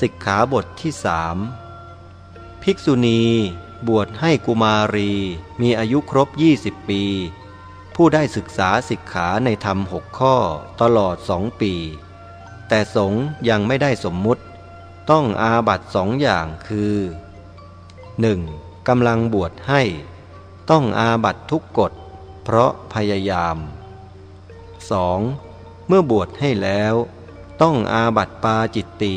สิกขาบทที่สามภิกษุณีบวชให้กุมารีมีอายุครบ 20 ปี ผู้ได้ศึกษาสิกขาในธรรมหกข้อตลอดสองปี แต่สงยังไม่ได้สมมุติ ต้องอาบัตสองอย่างคือ 1. กำลังบวชให้ ต้องอาบัตทุกกฎ เพราะพยายาม 2. เมื่อบวชให้แล้ว ต้องอาบัตปาจิตตี